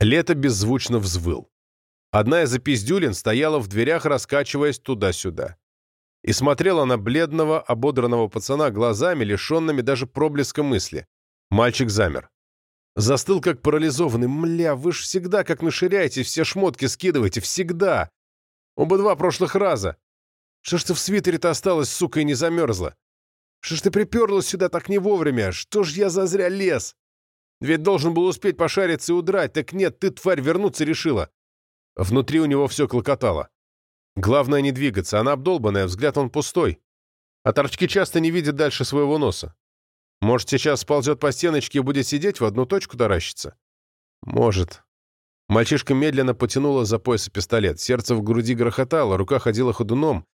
Лето беззвучно взвыл. Одна из опиздюлин стояла в дверях, раскачиваясь туда-сюда. И смотрела на бледного, ободранного пацана глазами, лишенными даже проблеска мысли. Мальчик замер. Застыл, как парализованный. «Мля, вы ж всегда как наширяете, все шмотки скидываете, всегда! Оба два прошлых раза! Что ж ты в свитере-то осталась, сука, и не замерзла? Что ж ты приперлась сюда так не вовремя? Что ж я зазря лез? Ведь должен был успеть пошариться и удрать, так нет, ты, тварь, вернуться решила!» Внутри у него все клокотало. Главное не двигаться, она обдолбанная, взгляд он пустой. А торчки часто не видят дальше своего носа. Может, сейчас сползет по стеночке и будет сидеть в одну точку таращиться? Может. Мальчишка медленно потянула за пояса пистолет. Сердце в груди грохотало, рука ходила ходуном.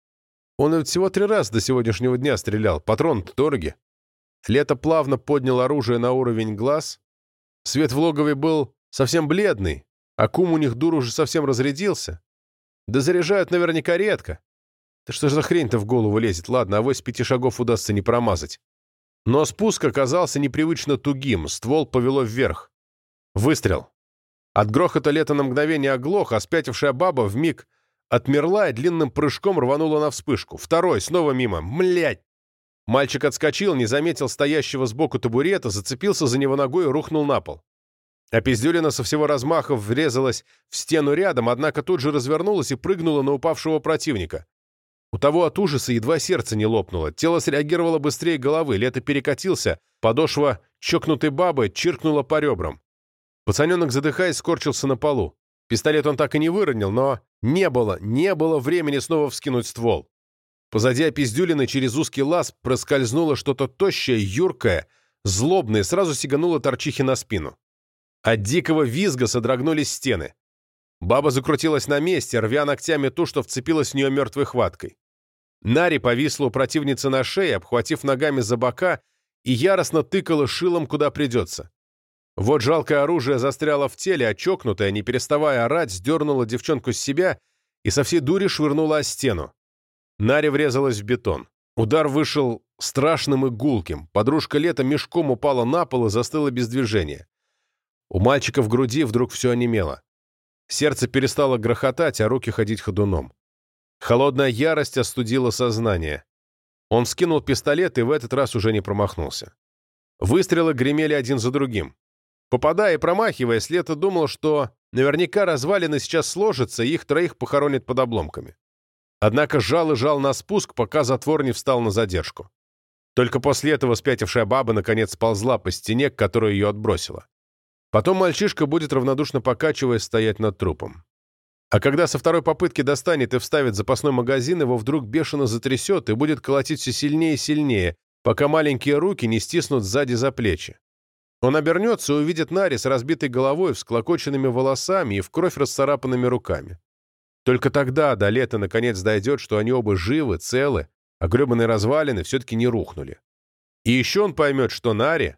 Он ведь всего три раза до сегодняшнего дня стрелял. патрон дороги. Лето плавно поднял оружие на уровень глаз. Свет в логове был совсем бледный, а кум у них дур уже совсем разрядился. Да заряжают наверняка редко. Да что ж за хрень-то в голову лезет? Ладно, авось пяти шагов удастся не промазать. Но спуск оказался непривычно тугим, ствол повело вверх. Выстрел. От грохота лето на мгновение оглох, а спятившая баба вмиг отмерла и длинным прыжком рванула на вспышку. Второй, снова мимо. Млять! Мальчик отскочил, не заметил стоящего сбоку табурета, зацепился за него ногой и рухнул на пол. А Пиздюлина со всего размаха врезалась в стену рядом, однако тут же развернулась и прыгнула на упавшего противника. У того от ужаса едва сердце не лопнуло. Тело среагировало быстрее головы, лето перекатился, подошва чокнутой бабы чиркнула по ребрам. Пацаненок, задыхаясь, скорчился на полу. Пистолет он так и не выронил, но не было, не было времени снова вскинуть ствол. Позади опиздюлины через узкий лаз проскользнуло что-то тощее, юркое, злобное, сразу сигануло торчихи на спину. От дикого визга содрогнулись стены. Баба закрутилась на месте, рвя ногтями ту, что вцепилась в нее мертвой хваткой. Нари повисла у противницы на шее, обхватив ногами за бока, и яростно тыкала шилом, куда придется. Вот жалкое оружие застряло в теле, чокнутая, не переставая орать, сдернула девчонку с себя и со всей дури швырнула о стену. Нари врезалась в бетон. Удар вышел страшным и гулким. Подружка Лета мешком упала на пол и застыла без движения. У мальчика в груди вдруг все онемело. Сердце перестало грохотать, а руки ходить ходуном. Холодная ярость остудила сознание. Он скинул пистолет и в этот раз уже не промахнулся. Выстрелы гремели один за другим. Попадая и промахиваясь, Лето думал, что наверняка развалины сейчас сложатся, и их троих похоронят под обломками. Однако жал и жал на спуск, пока затвор не встал на задержку. Только после этого спятившая баба наконец сползла по стене, к которой ее отбросила. Потом мальчишка будет равнодушно покачиваясь стоять над трупом. А когда со второй попытки достанет и вставит запасной магазин, его вдруг бешено затрясет и будет колотить все сильнее и сильнее, пока маленькие руки не стиснут сзади за плечи. Он обернется и увидит Нари с разбитой головой, всклокоченными волосами и в кровь расцарапанными руками. Только тогда до лета наконец дойдет, что они оба живы, целы, а гребаные развалины все-таки не рухнули. И еще он поймет, что Нари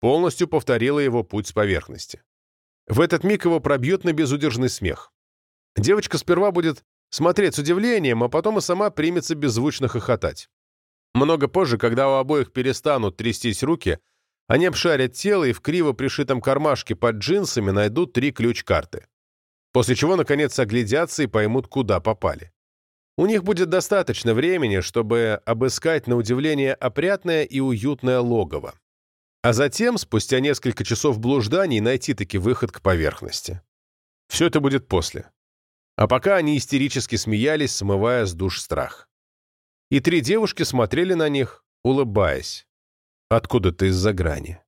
полностью повторила его путь с поверхности. В этот миг его пробьет на безудержный смех. Девочка сперва будет смотреть с удивлением, а потом и сама примется беззвучно хохотать. Много позже, когда у обоих перестанут трястись руки, они обшарят тело и в криво пришитом кармашке под джинсами найдут три ключ-карты. После чего, наконец, оглядятся и поймут, куда попали. У них будет достаточно времени, чтобы обыскать, на удивление, опрятное и уютное логово. А затем, спустя несколько часов блужданий, найти таки выход к поверхности. Все это будет после. А пока они истерически смеялись, смывая с душ страх. И три девушки смотрели на них, улыбаясь, откуда-то из-за грани.